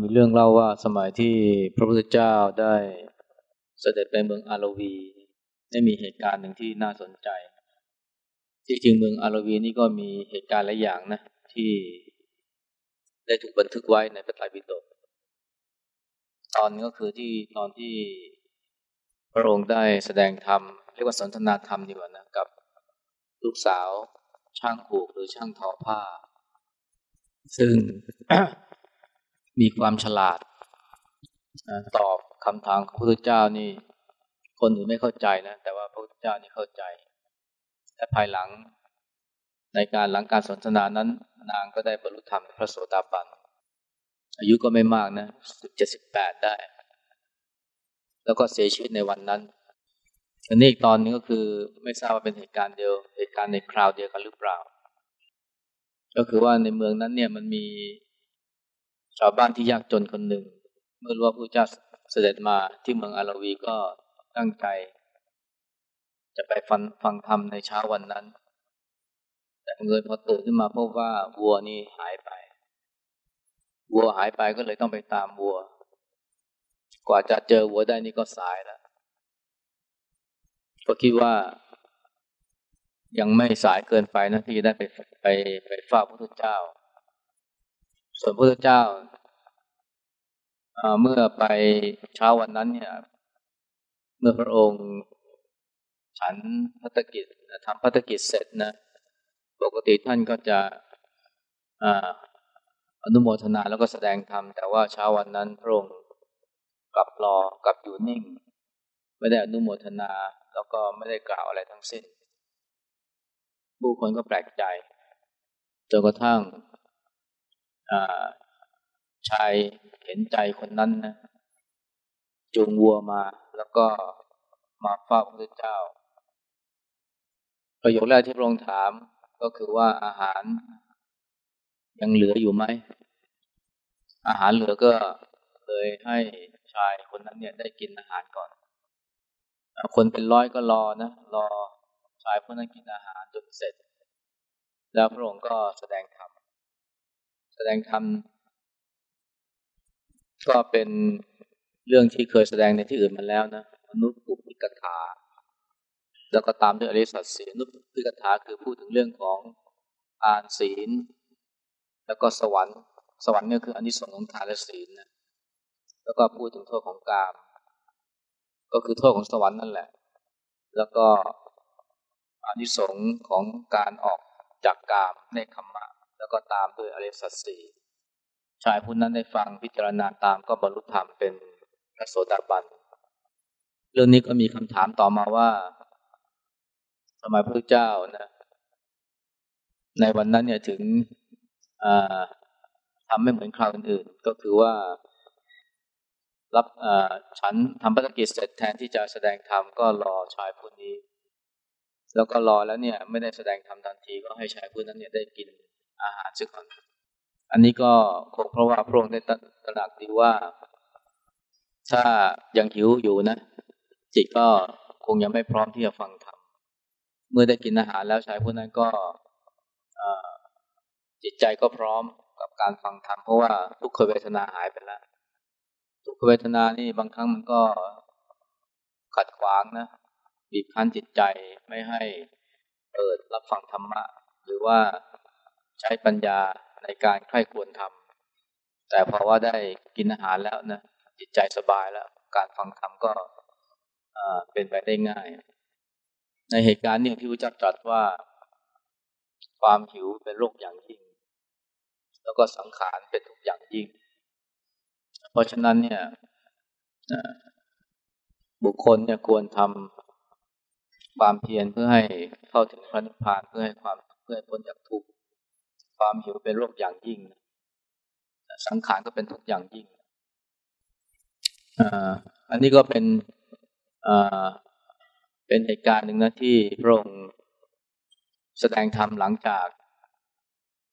มีเรื่องเล่าว่าสมัยที่พระพุทธเจ้าได้เสด็จไปเมืองอารวีได้มีเหตุการณ์หนึ่งที่น่าสนใจ ที่จริงเมืองอารวีนี่ก็มีเหตุการณ์หลายอย่างนะที่ได้ถูกบันทึกไว้ในพระไตรปิฎกตอนก็คือที่ตอนที่พระองค์ได้แสดงธรรมเรียกว่าสนทนาธรรมดีกว่านะกับลูกสาวช่างผูกหรือช่างทอผ้า ซึ่ง มีความฉลาดตอบคำถามของพระพุทธเจ้านี่ คนอื่นไม่เข้าใจนะ แต่ว่าพระพุทธเจ้านี่เข้าใจ และภายหลังในการหลังการสนทนานั้น นางก็ได้บรรลุธรรมพระโสดาบัน อายุก็ไม่มากนะสิบเจ็ดสิบแปดได้ แล้วก็เสียชีวิตในวันนั้นอันนี้อีกตอนนึงก็คือไม่ทราบว่าเป็นเหตุการณ์เดียว เหตุการณ์ในคราวเดียวกันหรือเปล่า ก็คือว่าในเมืองนั้นเนี่ยมันมี ชาวบ้านที่ยากจนคนหนึ่ง เมื่อรู้ว่าพระเจ้าเสด็จมาที่เมืองอาราวีก็ตั้งใจ จะไปฟังฟังธรรมในเช้าวันนั้น แต่เงินพอตื่นขึ้นมาพบว่าวัวนี่หายไป วัวหายไปก็เลยต้องไปตามวัว กว่าจะเจอวัวได้นี่ก็สายแล้วก็คิดว่ายังไม่สายเกินไปนะที่จะได้ไปไปไปเฝ้าพระพุทธเจ้า ส่วนพระเจ้าเมื่อไปเช้าวันนั้นเนี่ย เมื่อพระองค์ ฉันพัฒกิจทำพัฒกิจเสร็จนะ ปกติท่านก็จะอนุโมทนาแล้วก็แสดงธรรมแต่ว่าเช้าวันนั้นพระองค์กลับรอกลับอยู่นิ่ง ไม่ได้อนุโมทนาแล้วก็ไม่ได้กล่าวอะไรทั้งสิ้น ผู้คนก็แปลกใจจนกระทั่ง ชายเห็นใจคนนั้นนะจูงวัวมาแล้วก็มาเฝ้าพระเจ้า ประโยคแรกที่พระองค์ถามก็คือว่าอาหารยังเหลืออยู่ไหม อาหารเหลือก็เลยให้ชายคนนั้นเนี่ยได้กินอาหารก่อน คนเป็นร้อยก็รอนะ รอชายคนนั้นกินอาหารจนเสร็จ แล้วพระองค์ก็แสดงธรรม แสดงธรรมก็เป็นเรื่องที่เคยแสดงในที่อื่นมาแล้วนะมนุษย์ปุพิกถา แล้วก็ตามด้วยอริสัตสีนุปพิกถาคือพูดถึงเรื่องของอานศีล แล้วก็สวรรค์ สวรรค์เนี่ยคืออนิสงส์ของทานและศีลนะแล้วก็พูดถึงโทษของกาม ก็คือโทษของสวรรค์นั่นแหละ แล้วก็อนิสงส์ของการออกจากกามในคำมะ แล้วก็ตามด้วยอริสัตสีชายผู้นั้นได้ฟังพิจารณาตามก็บรรลุธรรมเป็นพระโสดาบัน เรื่องนี้ก็มีคำถามต่อมาว่าสมัยพระเจ้านะในวันนั้นเนี่ยถึงทำไม่เหมือนคราวอื่นๆ ก็คือว่า รับฉันทำภารกิจเสร็จแทนที่จะแสดงธรรมก็รอชายผู้นี้ แล้วก็รอแล้วเนี่ย ไม่ได้แสดงธรรมทันทีก็ให้ชายผู้นั้นเนี่ยได้กิน อาหารซะก่อน อันนี้ก็คงเพราะว่าพระองค์ได้ตระหนักดีว่า ถ้ายังหิวอยู่นะ จิตก็คงยังไม่พร้อมที่จะฟังธรรม เมื่อได้กินอาหารแล้วชายผู้นั้นก็จิตใจก็พร้อมกับการฟังธรรมเพราะว่าทุกขเวทนาหายไปแล้ว ทุกขเวทนานี่บางครั้งมันก็ขัดขวางนะบีบคั้นจิตใจไม่ให้เปิดรับฟังธรรมะ หรือว่า ใช้ปัญญาในการใคร่ควรทำแต่พอว่าได้กินอาหารแล้วนะจิตใจสบายแล้ว การฟังธรรมก็เป็นไปได้ง่าย ในเหตุการณ์นี้ที่พระเจ้าตรัสว่า ความหิวเป็นโรคอย่างยิ่ง แล้วก็สังขารเป็นทุกอย่างยิ่ง เพราะฉะนั้นเนี่ยบุคคลเนี่ยควรทำความเพียรเพื่อให้เข้าถึงพระนิพพานเพื่อให้ความเพื่อให้พ้นจากทุกข์ ความหิวเป็นโรคอย่างยิ่ง สังขารก็เป็นทุกอย่างยิ่งอันนี้ก็เป็นเป็นเหตุการณ์หนึ่งนะที่พระองค์แสดงธรรมหลังจาก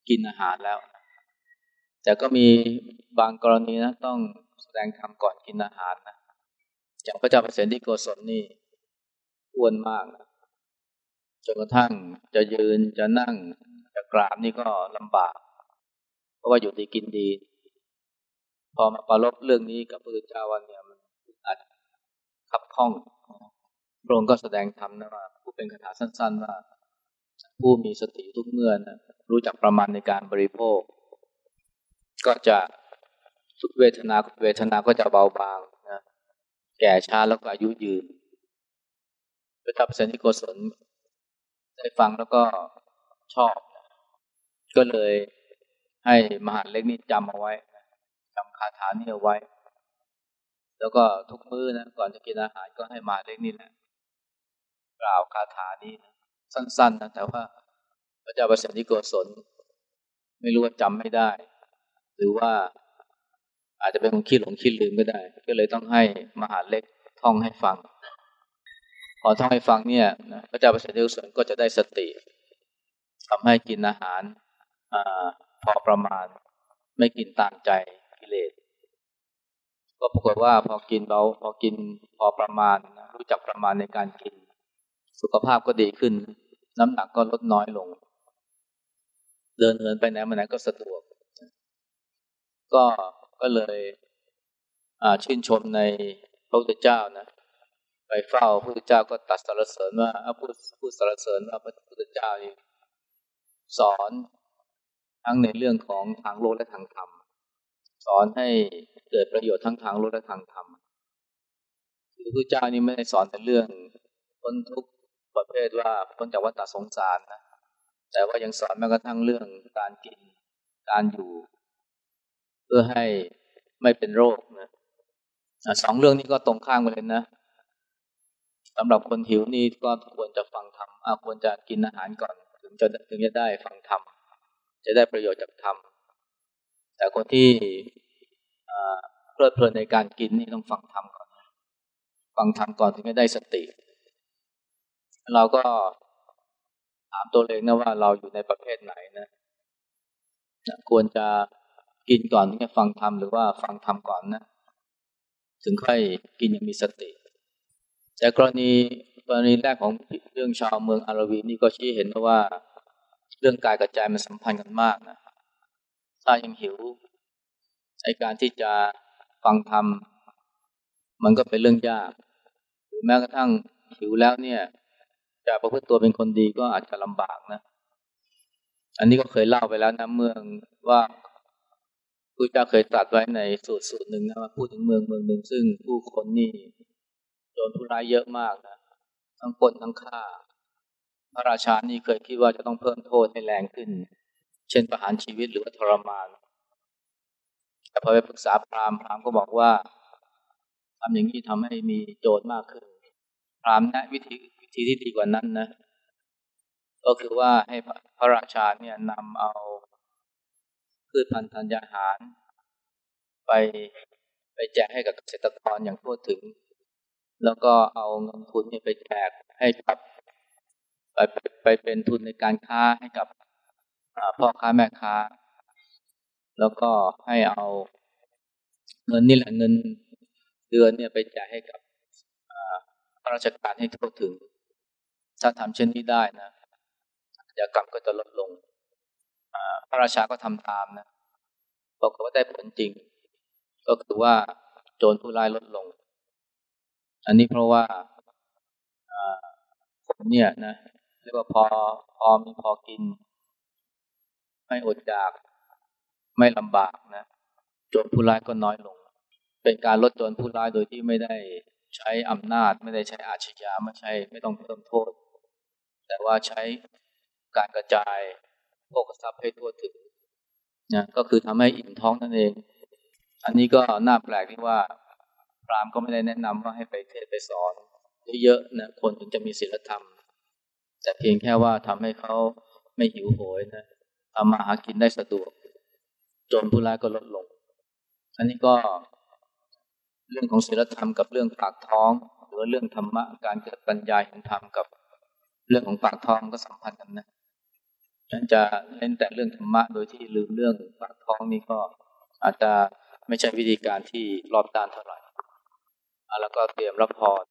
กินอาหารแล้ว แต่ก็มีบางกรณีนะต้องแสดงธรรมก่อนกินอาหารนะอย่างพระเจ้าเปรตที่โกศลนี่อ้วนมากนะจนกระทั่งจะยืนจะนั่ง กราบนี่ก็ลำบาก เพราะว่าอยู่ดีกินดี พอมาปรารบเรื่องนี้กับพระพุทธเจ้าวันเนี่ยมันอาจขับข้องพระองค์ก็แสดงธรรมนะว่าผู้เป็นคาถาสั้น ๆ ว่า ผู้มีสติทุกเมื่อนะรู้จักประมาณในการบริโภค ก็จะทุกเวทนาเวทนาก็จะเบาบางนะแก่ช้าแล้วก็อายุยืนพระทัพเสนิโกศลได้ฟังแล้วก็ชอบ ก็เลยให้มหาเล็กนี่จำเอาไว้จำคาถานี้เอาไว้ แล้วก็ทุกมื้อนะก่อนจะกินอาหารก็ให้มหาเล็กนี่แหละกล่าวคาถานี้นะสั้นๆนะแต่ว่าพระเจ้าประสิทธิโกศลไม่รู้ว่าจำไม่ได้ หรือว่าอาจจะเป็นคนขี้หลงขี้ลืมก็ได้ ก็เลยต้องให้มหาเล็กท่องให้ฟัง พอท่องให้ฟังเนี่ยพระเจ้าประสิทธิโกศลก็จะได้สติทำให้กินอาหาร อพอประมาณ ไม่กินตามใจกิเลสก็ปรากฏว่าพอกินเบาพอกินพอประมาณรู้จักประมาณในการกิน สุขภาพก็ดีขึ้น น้ำหนักก็ลดน้อยลง เดินเหินไปไหนมาไหนก็สะดวก ก็ก็เลยชื่นชมในพระพุทธเจ้านะไปเฝ้าพระพุทธเจ้าก็ตัดสรรเสริญว่าพูดพูดสรรเสริญว่าพระพุทธเจ้าสอน ทั้งในเรื่องของทางโลกและทางธรรม สอนให้เกิดประโยชน์ทั้งทางโลกและทางธรรมคือพระเจ้านี่ไม่ได้สอนแต่เรื่องพ้นทุกประเภทว่าพ้นจากวัฏสงสารนะ แต่ว่ายังสอนแม้กระทั่งเรื่องการกินการอยู่ เพื่อให้ไม่เป็นโรคนะสองเรื่องนี้ก็ตรงข้ามกันเลยนะสำหรับคนหิวนี่ก็ควรจะฟังธรรมควรจะกินอาหารก่อน ถึงจะถึงจะได้ฟังธรรม จะได้ประโยชน์จากธรรม แต่คนที่เพลิดเพลินในการกินนี่ต้องฟังธรรมก่อน ฟังธรรมก่อนถึงจะได้สติ เราก็ถามตัวเองนะว่าเราอยู่ในประเภทไหนนะควรจะกินก่อนถึงจะฟังธรรมหรือว่าฟังธรรมก่อนนะ ถึงค่อยกินอย่างมีสติ แต่กรณีกรณีแรกของเรื่องชาวเมืองอารวีนี่ก็ชี้เห็นว่า เรื่องกายกับใจมันสัมพันธ์กันมากนะถ้ายังหิวไอการที่จะฟังธรรมมันก็เป็นเรื่องยาก หรือแม้กระทั่งหิวแล้วเนี่ย จะประพฤติตัวเป็นคนดีก็อาจจะลำบากนะ อันนี้ก็เคยเล่าไปแล้วนะเมืองว่าพระเจ้าเคยตรัสไว้ในสูตรสูตรหนึ่งนะว่าพูดถึงเมืองเมืองหนึ่งซึ่งผู้คนนี่โดนผู้ร้ายเยอะมากนะทั้งปนทั้งฆ่า พระราชานี่เคยคิดว่าจะต้องเพิ่มโทษให้แรงขึ้น เช่นประหารชีวิตหรือว่าทรมาน แต่พอไปปรึกษาพราหมณ์พราหมณ์ก็บอกว่าทำอย่างนี้ทำให้มีโจทย์มากขึ้น พราหมณ์แนะวิธีวิธีที่ดีกว่านั้นนะ ก็คือว่าให้พระราชาเนี่ยนำเอาพืชพันธุ์ธัญญาหาร ไปไปแจกให้กับเกษตรกรอย่างทั่วถึง แล้วก็เอาเงินทุนเนี่ยไปแจกให้กับ ไปไปเป็นทุนในการค้าให้กับพ่อค้าแม่ค้า แล้วก็ให้เอาเงินนี่แหละเงินเดือนเนี่ยไปจ่ายให้กับข้าราชการให้ทั่วถึง ถ้าทำเช่นนี้ได้นะอาชญากรรมก็จะลดลงพระราชาก็ทำตามนะบอกว่าได้ผลจริง ก็คือว่าโจรผู้ร้ายลดลง อันนี้เพราะว่าคนเนี่ยนะ เรียกว่าพอพอมีพอกิน ไม่อดอยาก ไม่ลำบากนะจรผู้ร้ายก็น้อยลง เป็นการลดจรผู้ร้ายโดยที่ไม่ได้ใช้อำนาจ ไม่ได้ใช้อาชญาไม่ใช่ไม่ต้องเพิ่มโทษ แต่ว่าใช้การกระจายโภคทรัพย์ให้ทั่วถึงนะก็คือทำให้อิ่มท้องนั่นเอง อันนี้ก็น่าแปลกที่ว่าพรามก็ไม่ได้แนะนำว่าให้ไปเทศไปสอนเยอะๆนะคนถึงจะมีศีลธรรม แต่เพียงแค่ว่าทำให้เขาไม่หิวโหยนะทำมาหากินได้สะดวกจนผู้ร้ายก็ลดลง อันนี้ก็เรื่องของศีลธรรมกับเรื่องปากท้อง หรือเรื่องธรรมะการเกิดปัญญาเห็นธรรมกับเรื่องของปากท้องก็สัมพันธ์กันนะฉันจะเล่นแต่เรื่องธรรมะโดยที่ลืมเรื่องปากท้องนี่ก็อาจจะไม่ใช่วิธีการที่รอบด้านเท่าไหร่แล้วก็เตรียมรับพร